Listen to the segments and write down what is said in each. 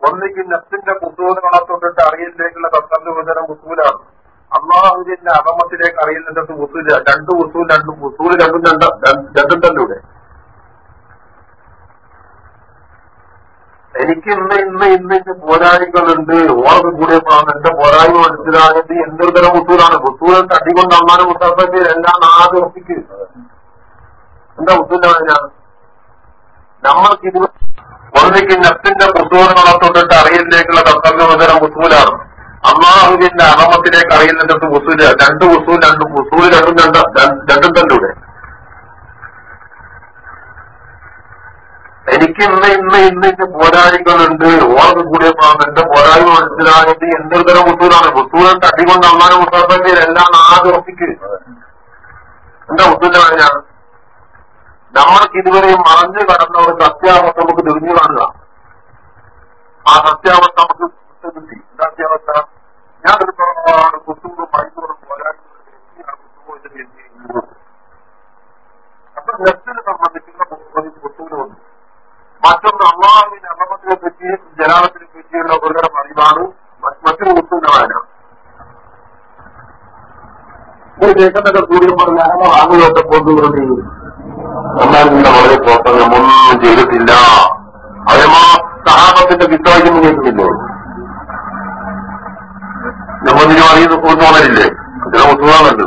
ഒന്നിക്ക് നെഫ്റ്റിന്റെ കുത്തൂന്ന് തൊട്ടിട്ട് അറിയിലേക്കുള്ള തത്തല്ലുവചനം കുത്തൂലാണ് അള്ളാഹുവിന്റെ അകമത്തിലേക്ക് അറിയുന്നിടത്ത് ഉസൂൽ രണ്ട് ഉസൂൽ രണ്ടും ഉസൂൽ രണ്ടും രണ്ട് രണ്ടും തന്നെ ഇവിടെ എനിക്ക് ഇന്ന് ഇന്ന് ഇന്ന് ഇന്ന് പോരായ്മകളുണ്ട്. ഓർക്ക് കൂടിയപ്പോഴാണ് എന്റെ പോരായ്മ മനസ്സിലായത് എന്തൊരു തരം ഉസൂലാണ് ഉസൂലൻ തട്ടിക്കൊണ്ട് അമ്മാനെ മുത്താപ്പന്റെ എല്ലാം നാല് ഒപ്പിക്കുന്നത് എന്താ ഉസൂലാണ് നമ്മൾക്ക് ഇത് ഒന്നിക്ക് നെഫ്റ്റിന്റെ കുസൂലുകളെ തൊട്ടിട്ട് അറിയിലേക്കുള്ള തത്തല്ലുവചനം ഉസൂലാണ് അള്ളാഹുവിന്റെ അറമത്തിലേക്ക് അറിയുന്നിടത്ത് ഉസൂൽ രണ്ട് ഉസൂൽ രണ്ടും ഉസൂൽ രണ്ടും രണ്ട് രണ്ടും തന്നെ ഇവിടെ എനിക്ക് ഇന്ന് ഇന്ന് ഇന്ന് ഇന്ന് പോരാളികളുണ്ട് ഓർക്ക് കൂടിയപ്പോഴാണ് എന്റെ പോരായ്മ മനസ്സിലായത്. എന്തൊരു തരം ഉസൂലാണ് ഉസൂലൻ തട്ടിക്കൊണ്ട് അമ്മാനെ മുത്താപ്പന്റെ എല്ലാം നാല് ഉറപ്പിക്ക്. എന്താ ഉസൂലാണ് ഞാൻ നമ്മൾക്ക് ഇതുവരെയും മറഞ്ഞു കടന്ന ഒരു സത്യാവസ്ഥ നമുക്ക് തിരിഞ്ഞു കാണുക. ആ സത്യാവസ്ഥ നമുക്ക് കിട്ടി സത്യാവസ്ഥ? ഞാൻ ഒരുപാട് കുത്തുമ്പോ മൈസൂറും പോരാട്ടം അപ്പൊ നെറ്റിനെ സംബന്ധിക്കുന്ന ഒരു വന്നു. മറ്റൊന്ന് അള്ളാഹുവിന്റെ അമ്മത്തിനെ പറ്റി ജലാലത്തിനെ പറ്റിയുള്ള ഒരുതരം അറിവാണ് മറ്റൊരു കുത്തുന്ന വായന ഒരു ദേശത്തൊക്കെ കൂടിയപ്പോൾ ഞാൻ ആളുകളൊക്കെ പോകുന്നുണ്ട് ചെയ്തിട്ടില്ല. അതേമാ സഹാബത്തിന്റെ വിശ്വാസം കേൾക്കുന്നില്ലോ നമ്മൊന്നിനും അറിയുന്ന കൂട്ടുവാണല്ലേ അതിനെ ഒത്തുവാൻ നല്ലത്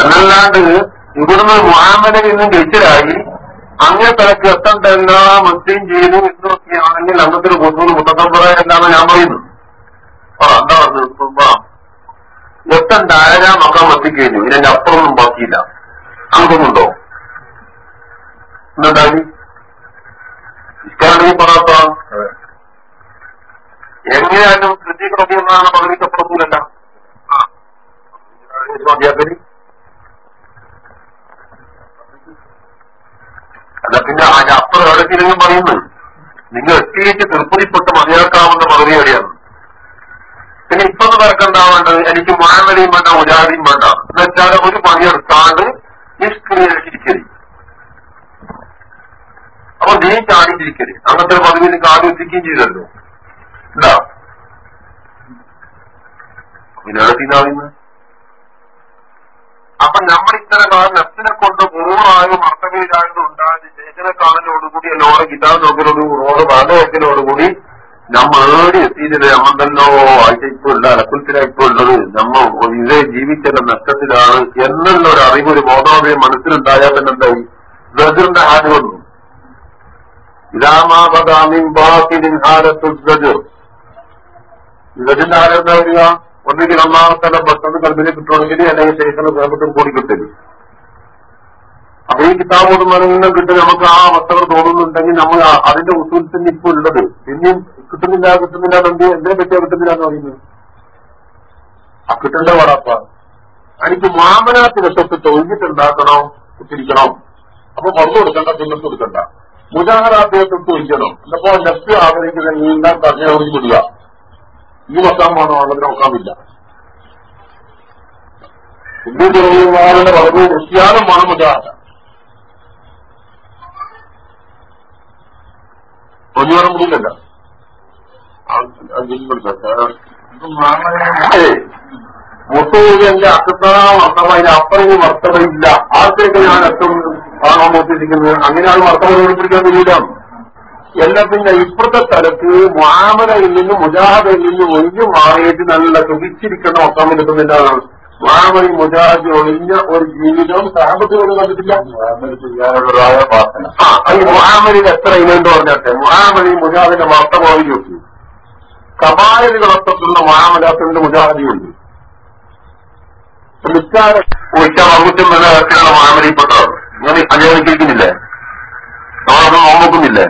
എന്നല്ലാണ്ട് ഇവിടുന്ന് മാമനെ നിന്നും ഗെച്ചിലായി അങ്ങനെ തലക്ക് എത്തേണ്ട എല്ലാ മുസ്ലിം ചെയ്തു എന്നൊക്കെയാണെങ്കിൽ അന്നത്തെ ഒരു പൊതുവിൽ മുത്തമ്പറ എന്നാണ് ഞാൻ പറയുന്നത് ആ എന്താ പറഞ്ഞത് എത്തണ്ട ആരാ നോക്കാൻ എത്തിക്കഴിഞ്ഞു ഇതിന്റെ അപ്പുറമൊന്നും ബാക്കിയില്ല അങ്ങൊന്നുണ്ടോ എന്തുണ്ടായി പറാത്ത പറയാത്ത എങ്ങനെയായാലും റബി എന്നാണ് പകർത്തപ്പെടുന്നില്ല അല്ല പിന്നെ അതിന്റെ അപ്പുറം എവിടേക്കില്ലെങ്കിലും പറയുന്നു. നിങ്ങൾ എത്തിയിട്ട് തൃപ്പതിപ്പെട്ട് മതിയാക്കാവുന്ന പകുതി എവിടെയാണ് പിന്നെ ഇപ്പൊന്ന് തിരക്കുണ്ടാവേണ്ടത് എനിക്ക് മുഴവരെയും വേണ്ട മുജാഹിയും വേണ്ട എന്നുവെച്ചാൽ ഒരു പണിയെടുക്കാണ്ട് നിഷ്ക്രിയരിക്കരുത് അപ്പൊ നീ ചാടിച്ചിരിക്കരുത് അങ്ങനത്തെ ഒരു പദവി ആദ്യം എത്തിക്കുകയും ചെയ്തല്ലോ. എന്താ? പിന്നെ അപ്പൊ നമ്മൾ ഇത്തരം കാലം നെഫ്റ്റിനെ കൊണ്ട് പൂർണമായും അർത്ഥവീരായത് ഉണ്ടായത് ശേഖര കാണലോടുകൂടി ലോറെ കിതാബ് നോക്കലോട് റോഡ് ബാധ വയ്ക്കലോടുകൂടി നമ്മൾ ഏടി നമ്മൾ നമ്മന്തല്ലോ ആഴ്ച ഇപ്പൊ ഇല്ല അലക്കുലത്തിലാ ഇപ്പൊ ഉള്ളത്. നമ്മ ഇതേ ജീവിച്ചതിന്റെ നഷ്ടത്തിലാണ് എന്നുള്ള ഒരു അറിവ് ഒരു ബോധോദയം മനസ്സിലുണ്ടായാൽ തന്നെ എന്തായി? ഗജറിന്റെ ഹാനി വന്നു. ഇതാമാപതാമിൻ ബാത്തിൻ ഹാലത്തുൽ ഗജർ ഗജറിന്റെ എന്താ വരിക ഒന്നുകിൽ ഒന്നാമത്തെ ഭക്ഷണം കൽബിനെ കിട്ടുകയാണെങ്കിൽ അല്ലെങ്കിൽ ശേഷം വേഗത്തിൽ കൂടി കിട്ടില്ല അപ്പൊ ഈ കിതാബ് ഓടുന്നതിനും കിട്ടി നമുക്ക് ആ അവസ്ഥകൾ തോന്നുന്നുണ്ടെങ്കിൽ നമ്മൾ അതിന്റെ ഉസൂൽ തന്നെ ഇപ്പൊ ഉള്ളത്. പിന്നെയും കിട്ടുന്നില്ല കിട്ടുന്നില്ല എന്ത് എന്തേ പറ്റിയാ കിട്ടുന്നില്ല എന്ന് പറയുന്നത്? ആ കിട്ടേണ്ട വാടാപ്പ. എനിക്ക് മാമനാത്തിന് തൊട്ട് തൊഴിഞ്ഞിട്ടുണ്ടാക്കണം കുത്തിരിക്കണം അപ്പൊ പുറത്തു കൊടുക്കണ്ട പിന്നത്ത് കൊടുക്കണ്ട. മുജാഹറാത്തിനെ തൊട്ട് ഒഴിക്കണം എന്നപ്പോ ലെഫ്റ്റ് ആഗ്രഹിക്കുന്ന നീന്താൻ ഒഴിഞ്ഞു വിടുക. ഈ വക്കാൻ വേണോ അങ്ങനെ നോക്കാമില്ല ഹിന്ദു ജനവിമാരുടെ വളരെ ക്രിസ്ത്യാനമാണ് മുജാഹര ഒന്നുവരം എന്റെ മുത്തൂരിന്റെ അക്കത്താം അർത്ഥം അതിന് അപ്പുറം വർത്തവയില്ല ആർക്കൊക്കെ ഞാൻ അർത്ഥം ആണോ നോക്കിയിരിക്കുന്നത് അങ്ങനെയാണ് വർത്തവ ഓടിപ്പിടിക്കാൻ കഴിയില്ല എന്നാ പിന്നെ ഇപ്പുറത്തെ സ്ഥലത്ത് മാമലയിൽ നിന്നും മുജാഹദയിൽ നിന്നും ഒഴിഞ്ഞു മാറിയിട്ട് നല്ല തുടിച്ചിരിക്കുന്ന ഒക്കാൻ കിട്ടുന്നില്ല. മാമലി മുജാഹിദ് ഒഴിഞ്ഞ ഒരു ജീവിതം സാമ്പത്തികം കണ്ടിട്ടില്ല. ഈ മുഹാമലിൽ എത്ര ഇനുണ്ട് പറഞ്ഞാട്ടെ? മുഹാമലി മുജാഹിദിന്റെ വാർത്ത പോയി നോക്കി കബായലുകളൊക്കെയുള്ള മുഹാമലാത്തിന്റെ മുജാഹിദിയുണ്ട് ഉച്ച ഒഴിച്ചാൽ വകുറ്റും വല്ല തരത്തിലുള്ള മുഹാമലിപ്പെട്ടവർ ഇങ്ങനെ അനുവദിച്ചിരിക്കുന്നില്ലേ നമ്മളത് നോക്കുന്നില്ലേ?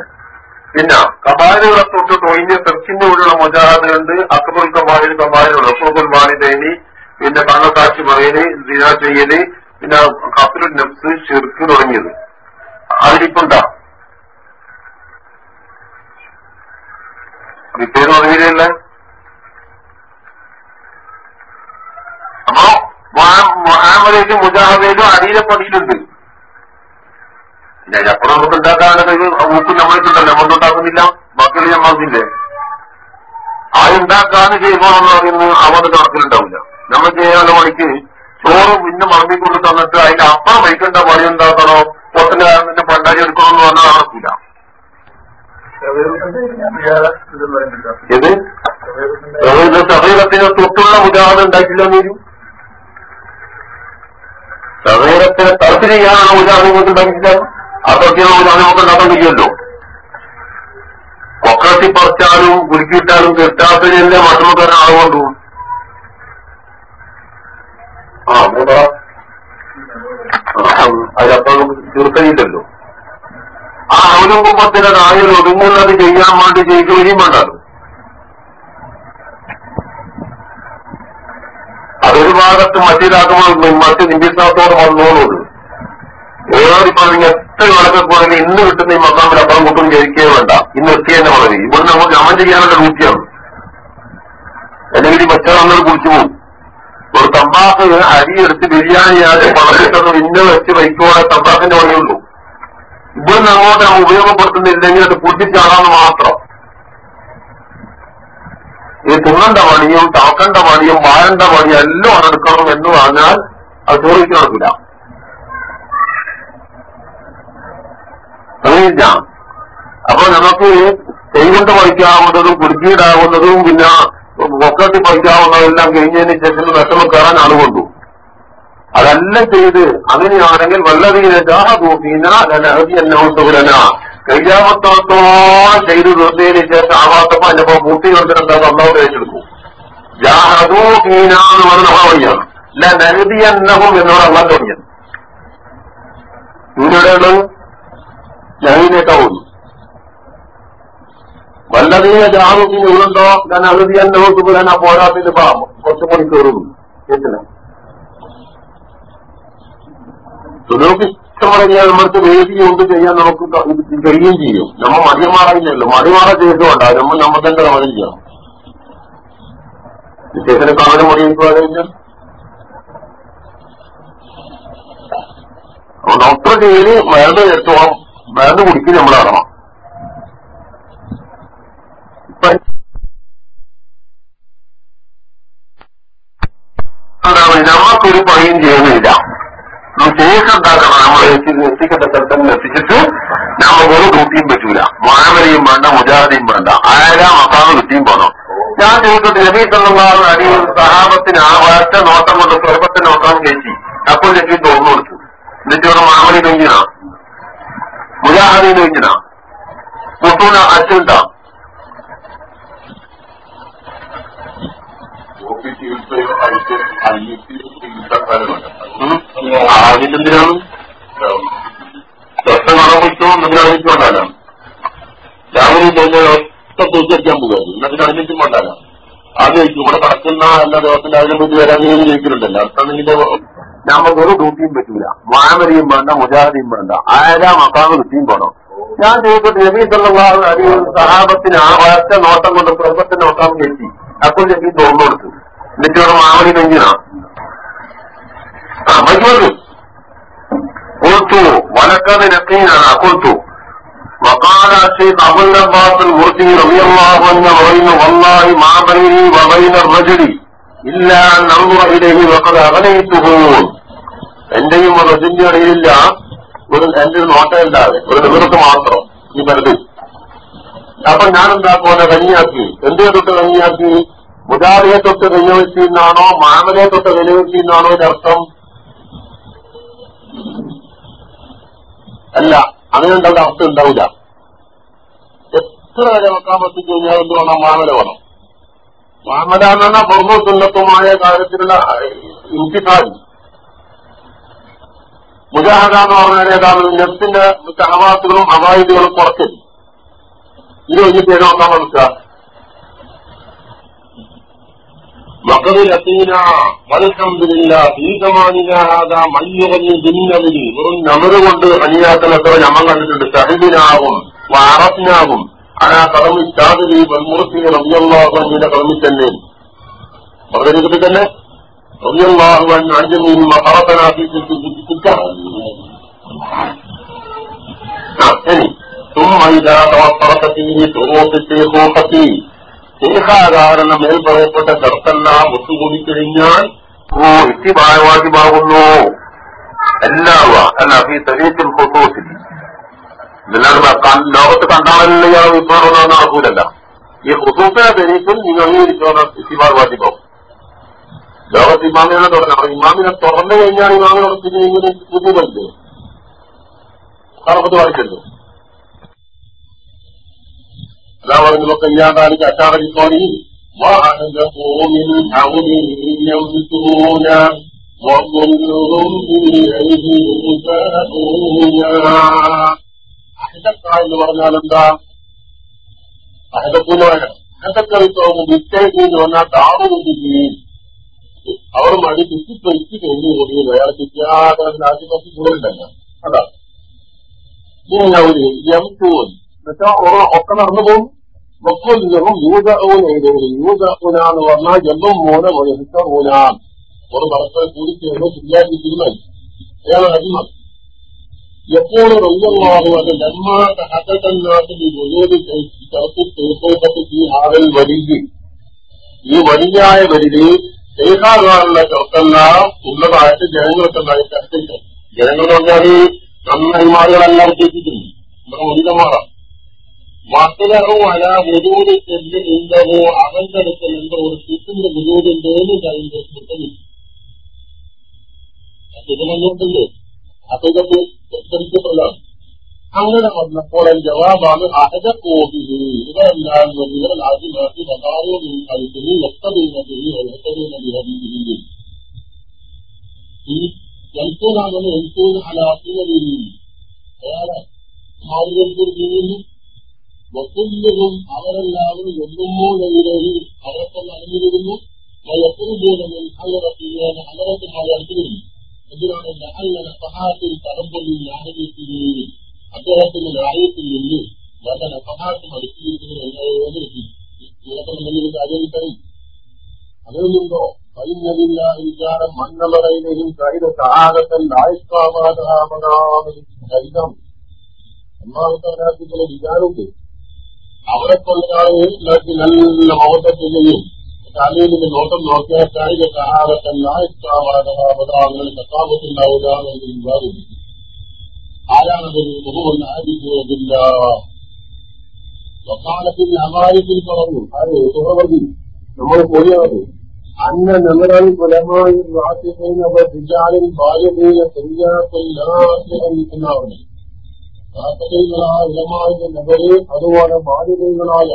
പിന്നെ കബാലുകളെ തൊട്ട് തൊഴിഞ്ഞ് തെർച്ചിന്റെ ഉള്ളിലുള്ള മുജാഹിദുണ്ട് അക്ബുൽ കബാലിൽ കബാലിൽ റസൂഖുൽ വാലിദൈനി പിന്നെ കണ്ണസാക്ഷി പറയൽ ദിന ചെയ്യൽ പിന്നെ കപ്പിലുൽ നഫ്സ് ഷിർക്ക് തുടങ്ങിയത്. അതിലിപ്പുണ്ടാ റിപ്പേർ തുടങ്ങിയില്ല അപ്പോ മുഹാമലേക്കും മുജാഹിദയിലും അടിയിലെ പണിയിലുണ്ട് ഞാൻ എപ്പോഴും നമുക്ക് ഉണ്ടാക്കാനൊക്കെ ഊപ്പ് നമ്മളിട്ടുണ്ടല്ലോ നമ്മൾ ഉണ്ടാക്കുന്നില്ല. ബാക്കിയുള്ള ഞമ്മക്കില്ലേ ആ ഉണ്ടാക്കാന്ന് ചെയ്യുമ്പോഴെന്ന് പറയുന്നത് അവരുടെ കണക്കിലുണ്ടാവില്ല. നമ്മൾ ചെയ്യാനുള്ള പണിക്ക് ചോറ് പിന്നെ മറമ്പി കൊണ്ട് തന്നിട്ട് അതിന്റെ അപ്പുറം വയ്ക്കേണ്ട പണി എന്താക്കണോ പൊട്ടലുകാരന്റെ പണ്ടാരി എടുക്കണമെന്ന് പറഞ്ഞാൽ നടക്കില്ല. സഹീറത്തിന് തൊട്ടുള്ള ഉദാഹരണം ഉണ്ടാക്കില്ല വരും. സഹീറത്തിന് തർച്ച് ചെയ്യാനാണ് കൊണ്ട് നിങ്ങൾക്ക് അതൊക്കെയാണ് മുജാഹദ് നമുക്ക് ഉണ്ടാക്കാൻ കഴിയുമല്ലോ കൊക്കത്തി പറിച്ചാലും കുലുക്കിയിട്ടാലും കിട്ടാത്തതിന്റെ മട്ടുമക്കാരൻ ആളുകൊണ്ടു ആ അതിലപ്പം തീർച്ചയില്ലല്ലോ ആ അവലംബത്തിന്റെ നായൽ ഒതുങ്ങുന്നത് ചെയ്യാൻ വേണ്ടി ചെയ്യുകയും വേണ്ടല്ലോ അതൊരു ഭാഗത്ത് മറ്റേതാക്കുമ്പോൾ മറ്റ് നിമിഷത്തോട് വന്നോളുള്ളൂ പറഞ്ഞ എത്ര വിളക്കൊക്കെ പറഞ്ഞ് ഇന്ന് കിട്ടുന്ന ഈ മക്കാമിൽ അപ്പുറം കൂട്ടും ജയിക്കേ വേണ്ട. ഇന്ന് എത്തിയ തന്നെ വളരെ. ഇവിടെ നമുക്ക് അമൻ ചെയ്യാനുള്ള ഡ്യൂട്ടിയാണ്. അല്ലെങ്കിൽ ഈ മറ്റൊരാളുകൾ കുടിച്ചു പോകും. ഒരു തമ്പാക്ക് അരി എടുത്ത് ബിരിയാണിയാതെ വളരെ ഇന്ന വെച്ച് വൈക്കോടെ തമ്പാക്കിന്റെ പണിയുള്ളൂ. ഇവിടുന്ന് അങ്ങോട്ട് നമ്മൾ ഉപയോഗപ്പെടുത്തുന്നില്ലെങ്കിൽ അത് പൊട്ടിച്ചാളാന്ന് മാത്രം. ഈ തിന്നണ്ട പണിയും താക്കണ്ട പണിയും വാഴണ്ട പണിയും എല്ലാം നടക്കണം എന്ന് പറഞ്ഞാൽ അത് ചോദിക്കാൻ നടക്കില്ല. അറിയില്ല അപ്പൊ നമുക്ക് കൈകൊണ്ട് പഠിക്കാവുന്നതും കുടുക്കിയിടാവുന്നതും പിന്നെ പൊക്കത്തി പഠിക്കാവുന്നതെല്ലാം കഴിഞ്ഞതിന് ശേഷം വിഷമം കയറാൻ ആളുകൊണ്ടു അതെല്ലാം ചെയ്ത് അങ്ങനെയാണെങ്കിൽ വല്ലതീന ജാഹൂഫീന കയ്യാമത്തോളം ചെയ്ത് തീർന്നതിന് ശേഷം ആവാത്തപ്പോ അതിന്റെ പൂർത്തി കൊടുത്തിട്ട് ഒന്നാമത് ഏറ്റെടുക്കും ജാഹദൂഫീന എന്ന് പറഞ്ഞ വഴിയാണ് അല്ല നരുതിയന്നഹും എന്നോട് അള്ളാൻ തുടങ്ങിയത് ഇവരുടെയുള്ളത് ഞങ്ങളിലേക്കാ പോകുന്നു വല്ലതീന ജാഹദൂഫീന ഇവരുണ്ടോ ഞാൻ അറുതിയന്നഹും സുബുലന പോരാത്തിന്റെ പാമ്പ് കുറച്ചും കൂടി കയറുന്നു കേട്ടില്ല. സുലോക്ക് ഇഷ്ടമടങ്ങിയാൽ നമ്മൾക്ക് ചെയ്യാൻ നമുക്ക് കഴിയുകയും ചെയ്യും. നമ്മ മടിയമാറില്ലല്ലോ മടിമാറ വേണ്ട. നമ്മൾ നമ്മൾ തന്നെ മതിയാണ് ചെയ്യണം വിശേഷനെ കാണാൻ അപ്പൊ ഡോക്ടർ ചെയ്യൽ മരുന്ന് എടുത്തോളം മരുന്ന് കുടിക്കും നമ്മൾ അറിയണം ഇപ്പൊ നമുക്കൊരു പണിയും ചെയ്യുന്നില്ല. ശേഷം എന്താക്കണം നമ്മൾ എത്തിക്കേണ്ട സ്ഥലത്തന്നെ എത്തിച്ചിട്ട് നമുക്ക് ഒരു ഡ്യൂട്ടിയും പറ്റൂല. മാനവരെയും വേണ്ട മുജാഹിയും വേണ്ട. ആരാ മക്കാന്ന് കിട്ടിയും പോണം. ഞാൻ ചോദിച്ചത് നബീ അടി അടിയിൽ സഹാബത്തിന് ആ വാറ്റ നോട്ടം കൊണ്ട് സ്വർഗത്തെ നോക്കാൻ കയറ്റി അപ്പോൾ ചേച്ചി തോന്നു കൊടുത്തു. എന്നിട്ട് ഇവിടെ മാമലി കഴിഞ്ഞാ കഴിഞ്ഞാ മുട്ടൂന അതിനെന്തും കൊണ്ടാണ് അത് ഇവിടെ കടക്കുന്ന എല്ലാ ദിവസത്തിന്റെ അതിനെ പറ്റി വരാൻ ചോദിക്കുന്നുണ്ടല്ലോ അർത്ഥം നിന്റെ നമുക്ക് ഒരു ഡ്യൂട്ടിയും പറ്റൂല മാമരിയും വേണ്ട മുജാഹിദിയും വേണ്ട ആരാ മക്കാന്ന് കിട്ടിയും പോണം ഞാൻ ചോദിച്ചിട്ട് നബീ സല്ലല്ലാഹു അലൈഹി വസല്ലം സഹാബത്തിന് ആ ഒറ്റ നോട്ടം കൊണ്ട് പ്രസവത്തെ നോക്കാൻ കെട്ടി അപ്പോൾ നബി തോന്നു കൊടുത്തു എന്നിട്ട് ഇവിടെ മാമരി നെഞ്ചിനാ ആ മജൂര് قلت ولقد لقينا قلت وقال الشيخ ابو العباس المرسي رضي الله عنه وإن والله ما بيني وبين الرجل ഇല്ല നമ്മിലേക്ക് വെക്കത് അകലയിത്തുപോകും എന്റെയും റജിന്റെ ഇടയിലില്ല. ഒരു എന്റെ ഒരു നോട്ടമില്ലാതെ ഒരു നിവൃത്തി മാത്രം ഈ പരിധി. അപ്പൊ ഞാൻ എന്താ പോലെ കഞ്ഞിയാക്കി? എന്റെ തൊട്ട് കഞ്ഞിയാക്കി? മുതാലിയെ തൊട്ട് വെല്ലുവിളിച്ചിന്നാണോ മാമലയെ തൊട്ട് വെല്ലുവിളിച്ചിന്നാണോ ഇതിനർത്ഥം അല്ല അങ്ങനെ ഉണ്ടാവുന്ന അർത്ഥം ഉണ്ടാവില്ല. എത്ര വരെ വെക്കാൻ പറ്റിക്കഴിഞ്ഞാൽ എന്തുവേണം? മാമല വേണം. മാമല എന്ന് പറഞ്ഞാൽ പുറമോ സുന്നത്തുമായ കാര്യത്തിലുള്ള ഇൻതിഫാദ് മുജാഹദ എന്ന് പറഞ്ഞാൽ ഏതാണ് നെഫ്റ്റിന്റെ കണവാത്തുകളും അവായുധകളും കുറയ്ക്കൽ ഇത് കഴിഞ്ഞിട്ട് ഏത് നോക്കാൻ മനസ്സിലാ وقد لقينا والحمد لله في زماننا هذا من يغني بالنمل വെറും നമര് കൊണ്ട് അനിയാക്കൽ എത്ര ഞമ്മ കണ്ടിട്ടുണ്ട് സഹിബിനാവും വാറത്തിനാവും ആ കടമി ഷാദിരി വൻമുറത്തി റബിയല്ലാഹുവിന്റെ കടമി തന്നെ വളരെ കിട്ടി തന്നെ റബിയല്ലാഹുവൻ അഞ്ചമീൻ മഹറത്തനാക്കി ശേഖാകാരെന്ന മേൽ പറയപ്പെട്ട ഷർത്തെല്ലാം ഒത്തുകൂടി കഴിഞ്ഞാൽ ഓ ഇത്തിബായവാജിബാകുന്നു എല്ലാവ അല്ല ഈ തരീത്തിൽ കൊണ്ടുപോസില്ല ഇതെല്ലാം ലോകത്ത് കണ്ടാണല്ലോ ഇയാൾ വിദ്വാനൊന്നും നടക്കൂലല്ല ഈ ഹുസൂസിനെ തെരീക്കിൽ നിങ്ങൾ അംഗീകരിച്ചോണം ഇത്തിബാർ വാജിബാവും ലോകത്ത് ഇമാമിനെ തുറന്നു അപ്പൊ ഇമാമിനെ തുറന്നു കഴിഞ്ഞാൽ ഇമാമിനോട് പിന്നെ ഇങ്ങനെ ബുദ്ധിമുട്ടില്ലേ കറപ്പത്ത് വായിച്ചല്ലോ അതാ പറഞ്ഞതൊക്കെ ഇല്ലാണ്ടാണെങ്കിൽ അച്ചാറിക്കോണി وأعجبوا من حوله يمسكون وظلهم إليه يساءون അഹദക്ക എന്ന് പറഞ്ഞാൽ എന്താ അഹദക്കൂലായ അഹദക്കളിത്തോം വിത്തേക്ക് എന്ന് പറഞ്ഞാൽ താമസിക്കുകയും അവർ മടി ചുറ്റിപ്പൊരിച്ച് കഴിഞ്ഞു കൂടിയത് അയാൾ ചുറ്റാതെ ആശുപത്രി കൂടുതലുണ്ടല്ലോ അതാ. എം ടൂൻ എന്നുവെച്ചാൽ ഒക്കെ നടന്നു പോകും. മൊക്കൊല്ലവും യൂതഊന ഇടയിൽ യൂതഊന എന്ന് പറഞ്ഞാൽ ജമ്പം ഒരു വഹിക്കൂന ഒരു പരസ്പരം ശരിയാക്കി ശരിയാക്കിയിരിക്കുന്നത് അയാൾ അടിമ. يقول رضي الله عنه لما تحدث الناس بوجود شرط التوبة في هذا الولي ഈ വലിയായ വരില് ശേഖാകാനുള്ള ചർക്കെല്ലാം ഉള്ളതായിട്ട് ജനങ്ങൾക്കുണ്ടായി ചർച്ചയില്ല ജനങ്ങൾ എന്ന് പറഞ്ഞാല് നന്നായിമാരുകളെല്ലാം ഉദ്ദേശിക്കുന്നു നമ്മുടെ മുരികന്മാരാണ് മക്കളോ അല മുരൂര് ചെല്ല് ഉണ്ടോ അവന്റെ അടുക്കൽ എന്തോ ഒരു കിട്ടുന്ന മുരൂരുണ്ട് എന്ന് കിട്ടുന്നു ഇതിനൊന്നുണ്ടല്ലേ അപ്പൊ തെറ്റിക്കപ്പെടാം അങ്ങനെ വന്നപ്പോൾ ജവാബാണ് അഹജക്കോപിഹി ഇവരെല്ലാം ഇവർ ആദ്യമാക്കി വകാരോ നീ കളിക്കുന്നു എത്തതീനത്തിൽ എത്തതീനത്തിൽ ഈ എൽത്തൂനാണെന്ന് എൽത്തൂന് അലാത്തിന രീതിയിൽ വേറെ മാതൃകത്തിൽ രീതിയിൽ വക്കുല്യവും അവരെല്ലാവരും ഒന്നുമോ നെയ്യിലേഹി അവരൊക്കെ അറിഞ്ഞിരുന്നു എപ്പോഴും ചെയ്യുന്ന അലറത്തിയാണ് എന്തിനാണ് ലഹല്ലന സഹാത്തിൽ വിചാരം മണ്ണമറയിലും കൈത സഹാകത്തൽ ആയുഷ്കാമാതാമനാമതി ചരിതം ഒന്നാമത്തെ ഒരാൾക്കുള്ള വിചാരമുണ്ട് അവരെ കൊണ്ടാണ് നല്ല മൗത്തത്തിലെയും തലയിൽ നോട്ടം നോക്കിയാൽ കായിക സഹാകത്തൽ ആയുഷ്കാമാതാമതാങ്ങൾ സത്താപത്തുണ്ടാവില്ല എന്ന് വിചാരിക്കും ആരാണത് മുഖമൊന്ന് ആദിക്കുകയില്ല വക്കാലത്തിൽ അമായത്തിൽ പറഞ്ഞു അത് സുഹൃതി നമ്മൾ പോയത് അന്ന നഗരം കുലമായി വാസിക്കുന്നവർ വിചാരം ബാല്യതയില സംജാത്തില്ലാവുന്നു വാസതകളായ ഇടമായ നഗരെ അതുപോലെ ബാധ്യതകളായ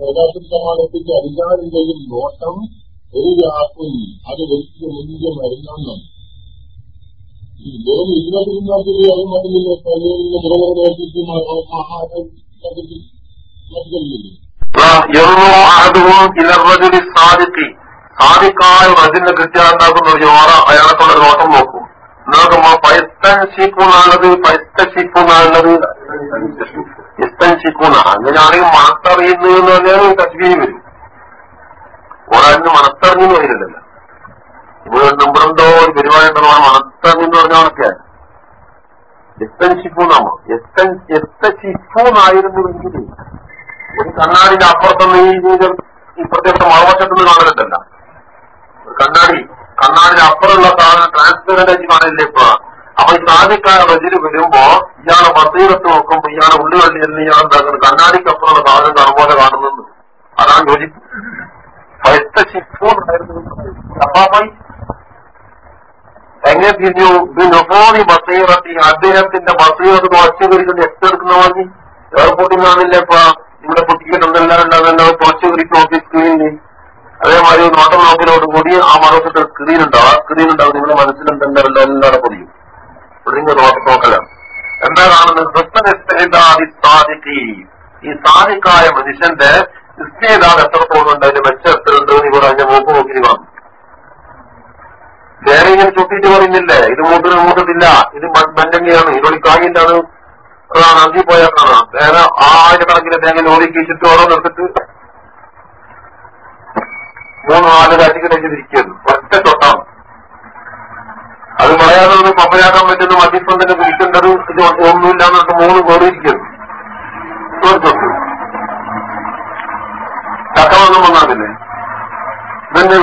യഥാർത്ഥമാനത്തിന്റെ അധികാരികളിൽ നോട്ടം ഒരു രാത്രി അത് വലിയ മുന്തിയ മരുന്നെന്നും വെറും അതിമതിലെ പള്ളിയിലെ മുറവരേറ്റിട്ട് സാധിക്കി സാധിക്കായ റജിന്റെ കൃത്യാന്താക്കുന്ന ഒരു ഓറ അയാളെ കൊണ്ട് നോട്ടം നോക്കും. നോക്കുമ്പോ പൈസ്തൻഷിക്കൂണുള്ളത് പൈസ്തഷിക്കൂണുള്ളത് ഇസ്തൻഷിക്കൂണ അങ്ങനെയാണെങ്കിൽ മനസ്സറിയുന്നു എന്ന് പറഞ്ഞാൽ കശ്മീരി വരും. ഒരാളിന് മണത്തറിഞ്ഞു വരുന്നില്ല ഇവിടെ നമ്പറുണ്ടോ ഒരു പരിപാടി ഉണ്ടോ? മണത്തറിഞ്ഞെന്ന് പറഞ്ഞാണൊക്കെയാണ് എസ്തൻഷിക്കൂന്നാമോ എസ്തൻ എസ്തഷിക്കൂന്നായിരുന്നുവെങ്കിൽ ഒരു കണ്ണാടിന്റെ അപ്പുറത്തൊന്നും ഈ ജീവിതം ഇപ്പുറത്തെ മറുവശത്തുനിന്ന് കാണലുണ്ടല്ല ഒരു കണ്ണാടി. കണ്ണാടിന് അപ്പുറമുള്ള സാധനം ട്രാൻസ്പെറന്റ് ആയിട്ട് കാണില്ല ഇപ്പൊ? അപ്പൊ ഈ സാധിക്കായ വലിയ വരുമ്പോ ഇയാളെ ബസീറത്ത് നോക്കുമ്പോ ഇയാളെ ഉള്ളുകളിൽ നിന്ന് ഇയാൾ എന്താക്കുന്നത് കണ്ണാടിക്ക് അപ്പുറമുള്ള സാധനം കാണുമ്പോലെ കാണുന്നത് അതാണ് അപ്പാമായി എങ്ങനെ തിരിഞ്ഞു? മസീറത്തി ബസീറത്തി അദ്ദേഹത്തിന്റെ ബസീറത്ത് ഒച്ചകുരിക്കുന്ന എത്തെടുക്കുന്ന മതി എയർപോർട്ടിൽ നിന്നാണില്ല ഇപ്പൊ. ഇവിടെ പൊട്ടിക്കുന്നുണ്ടെല്ലാം ഉണ്ടാകുന്ന തോച്ചുകരിക്ക് ഓഫീസ് സ്ക്രീനിൽ അതേമാതിരി നോട്ടം നോക്കിലോട് കൂടി ആ മതത്തിൽ കൃതിയിലുണ്ടാവും സ്ക്രീൻ ഉണ്ടാവും നിങ്ങളുടെ മനസ്സിലുണ്ടെന്നല്ല എല്ലാവരും പൊടിയും പൊടിഞ്ഞ നോട്ടം നോക്കലാണ്. എന്താ കാണുന്നത് സാധിക്കി ഈ സാധിക്കായ മനുഷ്യന്റെ ക്രിസ്ത്യതാവ് എത്രത്തോളം ഉണ്ട്? അതിന്റെ മെച്ചം എത്ര ഉണ്ട് ഇവിടെ അതിന്റെ മൂക്ക് നോക്കി കാണും. വേറെ ഇങ്ങനെ ചുട്ടിട്ട് പറയുന്നില്ലേ? ഇത് മൂത്തിന് മൂത്തിട്ടില്ല ഇത് മഞ്ഞങ്ങയാണ്. കായിന്റാണ് അതാണ് അന്തി പോയാൽ കാണാം വേറെ ആയിരക്കണക്കിന് തേങ്ങ ലോറിക്ക് ചുറ്റോളം നിർത്തിട്ട് മൂന്ന് നാല് രാജ്യങ്ങളിലേക്ക് തിരിക്കുന്നു ഒറ്റ തൊട്ടാണ്. അത് പറയാതെ ഒന്ന് പമ്പനാക്കാൻ പറ്റുന്ന മധ്യസ്ഥം തന്നെ പിടിക്കേണ്ടത് ഇത് ഒന്നുമില്ല എന്നിട്ട് മൂന്ന് കോടിയിരിക്കുന്നു തോർത്തു ചക്കമൊന്നും വന്നാതില്ലേ ഇതന്നെ